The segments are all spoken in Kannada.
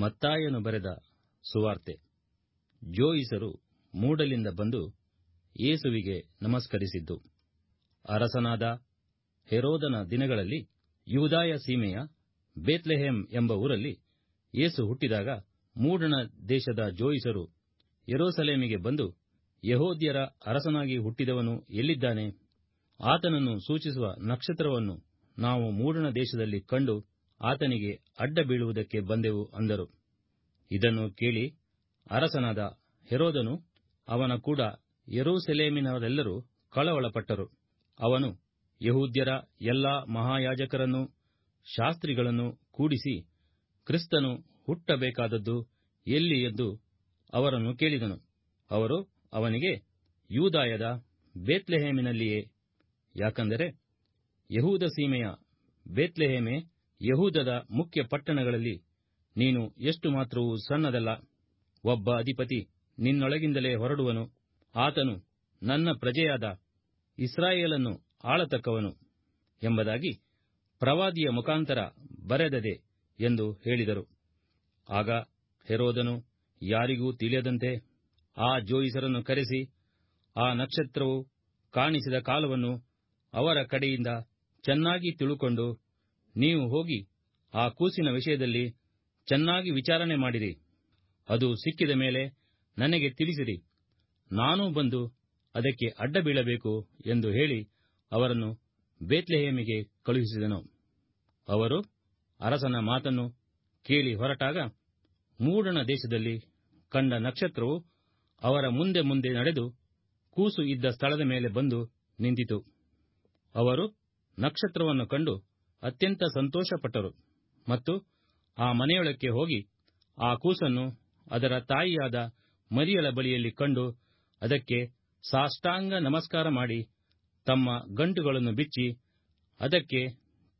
ಮತ್ತಾಯನು ಬರೆದ ಸುವಾರ್ತೆ. ಜೋಯಿಸರು ಮೂಡಲಿಂದ ಬಂದು ಯೇಸುವಿಗೆ ನಮಸ್ಕರಿಸಿದ್ದು. ಅರಸನಾದ ಹೆರೋದನ ದಿನಗಳಲ್ಲಿ ಯೂದಾಯ ಸೀಮೆಯ ಬೇತ್ಲೆಹೇಮ್ ಎಂಬ ಊರಲ್ಲಿ ಯೇಸು ಹುಟ್ಟಿದಾಗ ಮೂಡಣ ದೇಶದ ಜೋಯಿಸರು ಯೆರೂಸಲೇಮಿಗೆ ಬಂದು ಯಹೋದ್ಯರ ಅರಸನಾಗಿ ಹುಟ್ಟಿದವನು ಎಲ್ಲಿದ್ದಾನೆ? ಆತನನ್ನು ಸೂಚಿಸುವ ನಕ್ಷತ್ರವನ್ನು ನಾವು ಮೂಡಣ ದೇಶದಲ್ಲಿ ಕಂಡು ಆತನಿಗೆ ಅಡ್ಡ ಬೀಳುವುದಕ್ಕೆ ಬಂದೆವು ಅಂದರು. ಇದನ್ನು ಕೇಳಿ ಅರಸನಾದ ಹೆರೋದನು ಅವನ ಕೂಡ ಯೆರೂಸಲೇಮಿನವರೆಲ್ಲರೂ ಕಳವಳಪಟ್ಟರು. ಅವನು ಯಹೂದ್ಯರ ಎಲ್ಲಾ ಮಹಾಯಾಜಕರನ್ನೂ ಶಾಸ್ತ್ರಿಗಳನ್ನು ಕೂಡಿಸಿ ಕ್ರಿಸ್ತನು ಹುಟ್ಟಬೇಕಾದದ್ದು ಎಲ್ಲಿ ಎಂದು ಅವರನ್ನು ಕೇಳಿದನು. ಅವರು ಅವನಿಗೆ, ಯೂದಾಯದ ಬೇತ್ಲೆಹೇಮಿನಲ್ಲಿಯೇ. ಯಾಕಂದರೆ ಯಹೂದ ಸೀಮೆಯ ಬೇತ್ಲೆಹೇಮೆ ಯಹೂದದ ಮುಖ್ಯ ಪಟ್ಟಣಗಳಲ್ಲಿ ನೀನು ಎಷ್ಟು ಮಾತ್ರವೂ ಸಣ್ಣದಲ್ಲ. ಒಬ್ಬ ಅಧಿಪತಿ ನಿನ್ನೊಳಗಿಂದಲೇ ಹೊರಡುವನು. ಆತನು ನನ್ನ ಪ್ರಜೆಯಾದ ಇಸ್ರಾಯೇಲನ್ನು ಆಳತಕ್ಕವನು ಎಂಬುದಾಗಿ ಪ್ರವಾದಿಯ ಮುಖಾಂತರ ಬರೆದದೆ ಎಂದು ಹೇಳಿದರು. ಆಗ ಹೆರೋದನು, ಯಾರಿಗೂ ತಿಳಿಯದಂತೆ ಆ ಜೋಯಿಸರನ್ನು ಕರೆಸಿ, ಆ ನಕ್ಷತ್ರವು ಕಾಣಿಸಿದ ಕಾಲವನ್ನು ಅವರ ಕಡೆಯಿಂದ ಚೆನ್ನಾಗಿ ತಿಳುಕೊಂಡು ನೀವು ಹೋಗಿ ಆ ಕೂಸಿನ ವಿಷಯದಲ್ಲಿ ಚೆನ್ನಾಗಿ ವಿಚಾರಣೆ ಮಾಡಿರಿ. ಅದು ಸಿಕ್ಕಿದ ಮೇಲೆ ನನಗೆ ತಿಳಿಸಿರಿ. ನಾನೂ ಬಂದು ಅದಕ್ಕೆ ಅಡ್ಡ ಬೀಳಬೇಕು ಎಂದು ಹೇಳಿ ಅವರನ್ನು ಬೇತ್ಲೆಹೇಮಿಗೆ ಕಳುಹಿಸಿದನು. ಅವರು ಅರಸನ ಮಾತನ್ನು ಕೇಳಿ ಹೊರಟಾಗ ಮೂಡಣ ದೇಶದಲ್ಲಿ ಕಂಡ ನಕ್ಷತ್ರವು ಅವರ ಮುಂದೆ ಮುಂದೆ ನಡೆದು ಕೂಸು ಇದ್ದ ಸ್ಥಳದ ಮೇಲೆ ಬಂದು ನಿಂತಿತು. ಅವರು ನಕ್ಷತ್ರವನ್ನು ಕಂಡು ಅತ್ಯಂತ ಸಂತೋಷಪಟ್ಟರು ಮತ್ತು ಆ ಮನೆಯೊಳಕ್ಕೆ ಹೋಗಿ ಆ ಕೂಸನ್ನು ಅದರ ತಾಯಿಯಾದ ಮರಿಯಳ ಬಳಿಯಲ್ಲಿ ಕಂಡು ಅದಕ್ಕೆ ಸಾಷ್ಟಾಂಗ ನಮಸ್ಕಾರ ಮಾಡಿ ತಮ್ಮ ಗಂಟುಗಳನ್ನು ಬಿಚ್ಚಿ ಅದಕ್ಕೆ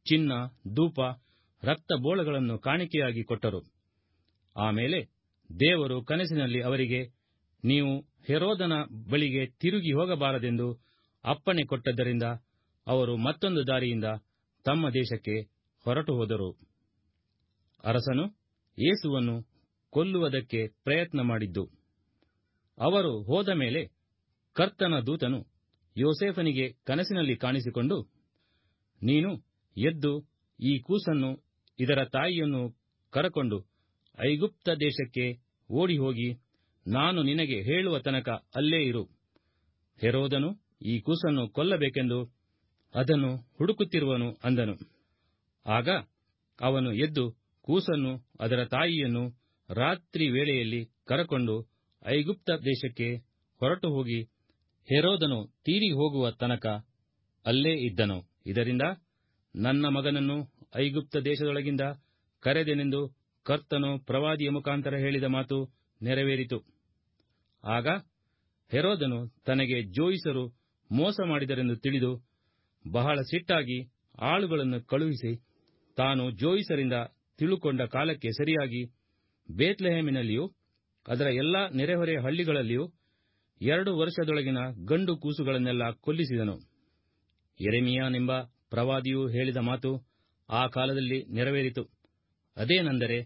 ಚಿನ್ನ, ಧೂಪ, ರಕ್ತ ಬೋಳಗಳನ್ನು ಕಾಣಿಕೆಯಾಗಿ ಕೊಟ್ಟರು. ಆಮೇಲೆ ದೇವರು ಕನಸಿನಲ್ಲಿ ಅವರಿಗೆ, ನೀವು ಹೆರೋದನ ಬಳಿಗೆ ತಿರುಗಿ ಹೋಗಬಾರದೆಂದು ಅಪ್ಪಣೆ ಕೊಟ್ಟದ್ದರಿಂದ ಅವರು ಮತ್ತೊಂದು ದಾರಿಯಿಂದ ತಮ್ಮ ದೇಶಕ್ಕೆ ಹೊರಟು ಹೋದರು. ಅರಸನು ಯೇಸುವನ್ನು ಕೊಲ್ಲುವುದಕ್ಕೆ ಪ್ರಯತ್ನ ಮಾಡಿದ್ದು. ಅವರು ಹೋದ ಮೇಲೆ ಕರ್ತನ ದೂತನು ಯೋಸೇಫನಿಗೆ ಕನಸಿನಲ್ಲಿ ಕಾಣಿಸಿಕೊಂಡು, ನೀನು ಎದ್ದು ಈ ಕೂಸನ್ನು ಇದರ ತಾಯಿಯನ್ನು ಕರಕೊಂಡು ಐಗುಪ್ತ ದೇಶಕ್ಕೆ ಓಡಿಹೋಗಿ ನಾನು ನಿನಗೆ ಹೇಳುವ ತನಕ ಅಲ್ಲೇ ಇರು. ಹೆರೋದನು ಈ ಕೂಸನ್ನು ಕೊಲ್ಲಬೇಕೆಂದು ಅದನ್ನು ಹುಡುಕುತ್ತಿರುವನು ಅಂದನು. ಆಗ ಅವನು ಎದ್ದು ಕೂಸನ್ನು ಅದರ ತಾಯಿಯನ್ನು ರಾತ್ರಿ ವೇಳೆಯಲ್ಲಿ ಕರಕೊಂಡು ಐಗುಪ್ತ ದೇಶಕ್ಕೆ ಹೊರಟು ಹೋಗಿ ಹೆರೋದನು ತೀರಿ ಹೋಗುವ ತನಕ ಅಲ್ಲೇ ಇದ್ದನು. ಇದರಿಂದ ನನ್ನ ಮಗನನ್ನು ಐಗುಪ್ತ ದೇಶದೊಳಗಿಂದ ಕರೆದೆನೆಂದು ಕರ್ತನು ಪ್ರವಾದಿಯ ಮುಖಾಂತರ ಹೇಳಿದ ಮಾತು ನೆರವೇರಿತು. ಆಗ ಹೆರೋದನು ತನಗೆ ಜೋಯಿಸರು ಮೋಸ ಮಾಡಿದರೆಂದು ತಿಳಿದು ಬಹಳ ಸಿಟ್ಟಾಗಿ ಆಳುಗಳನ್ನು ಕಳುಹಿಸಿ ತಾನು ಜೋಯಿಸರಿಂದ ತಿಳುಕೊಂಡ ಕಾಲಕ್ಕೆ ಸರಿಯಾಗಿ ಬೇತ್ಲೆಹೇಮಿನಲ್ಲಿಯೂ, ಅದರ ಎಲ್ಲಾ ನೆರೆಹೊರೆ ಹಳ್ಳಿಗಳಲ್ಲಿಯೂ ಎರಡು ವರ್ಷದೊಳಗಿನ ಗಂಡು ಕೂಸುಗಳನ್ನೆಲ್ಲ ಕೊಲ್ಲಿಸಿದನು. ಎರೆಮಿಯಾನೆಂಬ ಪ್ರವಾದಿಯು ಹೇಳಿದ ಮಾತು ಆ ಕಾಲದಲ್ಲಿ ನೆರವೇರಿತು. ಅದೇನೆಂದರೆ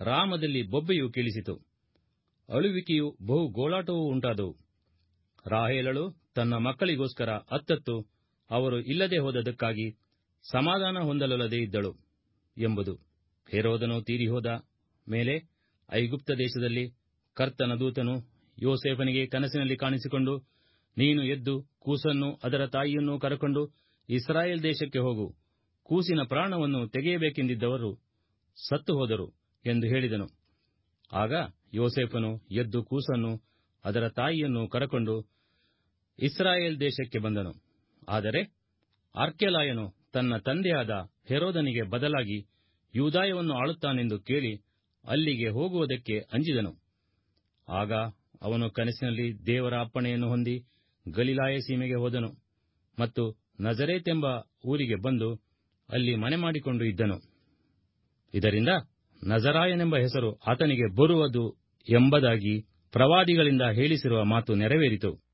ರಾಮದಲ್ಲಿ ಬೊಬ್ಬೆಯು ಕೇಳಿಸಿತು. ಅಳುವಿಕೆಯು ಬಹು ಗೋಳಾಟವೂ ಉಂಟಾದವು. ರಾಹೇಲಳು ತನ್ನ ಮಕ್ಕಳಿಗೋಸ್ಕರ ಅತ್ತತ್ತು ಅವರು ಇಲ್ಲದೆ ಹೋದದಕ್ಕಾಗಿ ಸಮಾಧಾನ ಹೊಂದಲೊಲ್ಲದೆ ಇದ್ದಳು ಎಂಬುದು ಹೆರೋದನು ತೀರಿಹೋದ ಮೇಲೆ ಐಗುಪ್ತ ದೇಶದಲ್ಲಿ ಕರ್ತನ ದೂತನು ಯೋಸೇಫನಿಗೆ ಕನಸಿನಲ್ಲಿ ಕಾಣಿಸಿಕೊಂಡು, ನೀನು ಎದ್ದು ಕೂಸನ್ನು ಅದರ ತಾಯಿಯನ್ನು ಕರಕೊಂಡು ಇಸ್ರಾಯೇಲ್ ದೇಶಕ್ಕೆ ಹೋಗು, ಕೂಸಿನ ಪ್ರಾಣವನ್ನು ತೆಗೆಯಬೇಕೆಂದಿದ್ದವರು ಸತ್ತು ಹೋದರು ಎಂದು ಹೇಳಿದನು. ಆಗ ಯೋಸೇಫನು ಎದ್ದು ಕೂಸನ್ನು ಅದರ ತಾಯಿಯನ್ನು ಕರಕೊಂಡು ಇಸ್ರಾಯೇಲ್ ದೇಶಕ್ಕೆ ಬಂದನು. ಆದರೆ ಅರ್ಕೆಲಾಯನು ತನ್ನ ತಂದೆಯಾದ ಹೆರೋದನಿಗೆ ಬದಲಾಗಿ ಯೂದಾಯವನ್ನು ಆಳುತ್ತಾನೆಂದು ಕೇಳಿ ಅಲ್ಲಿಗೆ ಹೋಗುವುದಕ್ಕೆ ಅಂಜಿದನು. ಆಗ ಅವನು ಕನಸಿನಲ್ಲಿ ದೇವರ ಅಪ್ಪಣೆಯನ್ನು ಹೊಂದಿ ಗಲಿಲಾಯ ಸೀಮೆಗೆ ಹೋದನು ಮತ್ತು ನಜರೇತೆಂಬ ಊರಿಗೆ ಬಂದು ಅಲ್ಲಿ ಮನೆ ಮಾಡಿಕೊಂಡು ಇದ್ದನು. ಇದರಿಂದ ನಜರಾಯನೆಂಬ ಹೆಸರು ಆತನಿಗೆ ಬರುವುದು ಎಂಬುದಾಗಿ ಪ್ರವಾದಿಗಳಿಂದ ಹೇಳಿಸಿರುವ ಮಾತು ನೆರವೇರಿತು.